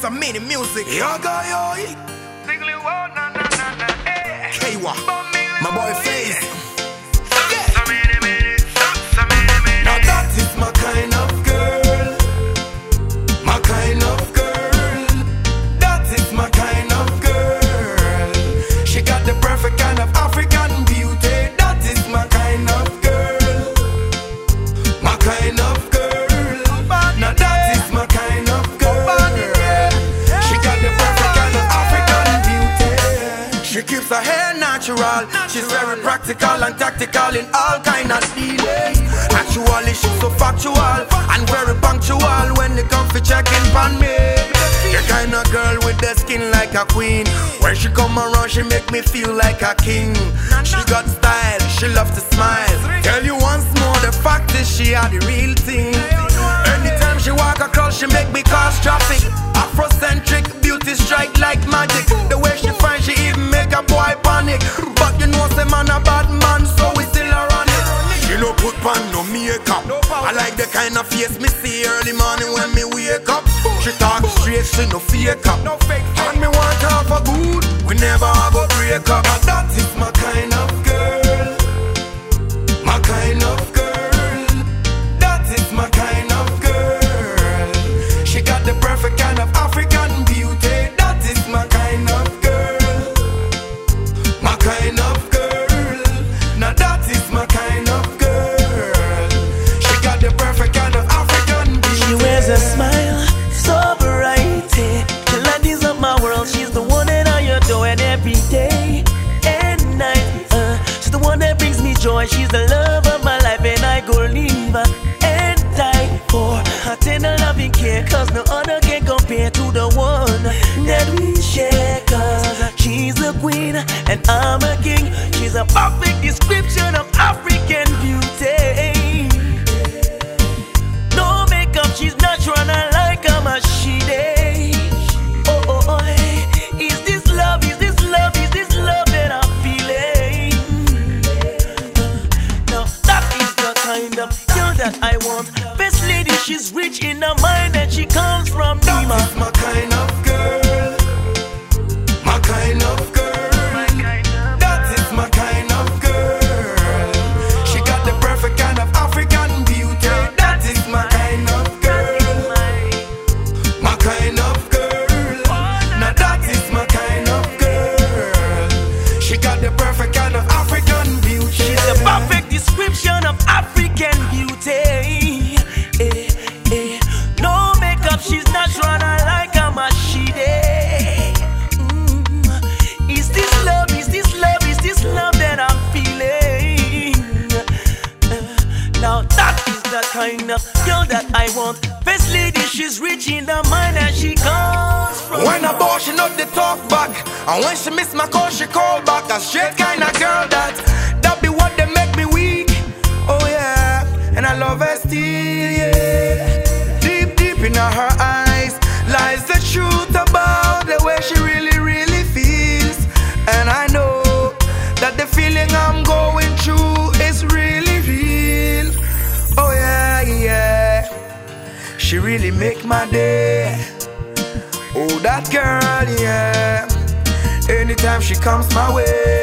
some mini music. Yaga yo. Kaywa. My boy Face. Natural. She's very practical and tactical in all kind of dealings. Actually, she's so factual and very punctual when it comes to checking on me. The kind of girl with the skin like a queen. When she come around, she make me feel like a king. She got style, she loves to smile. Tell you once more, the fact is she are the real thing. Anytime she walk across, she make me face me She's the love of my life, and I go leave her and die for her tender loving care. Cause no other can compare to the one that we share. Cause she's a queen and I'm a king. She's a perfect description of African she's rich in her mind and she comes girl that I want. Best lady, she's rich in the mind and she comes from. When I ball, she not the talk back. And when she miss my call, she call back. A straight kind of girl that She really make my day. Oh, that girl, yeah. Anytime she comes my way,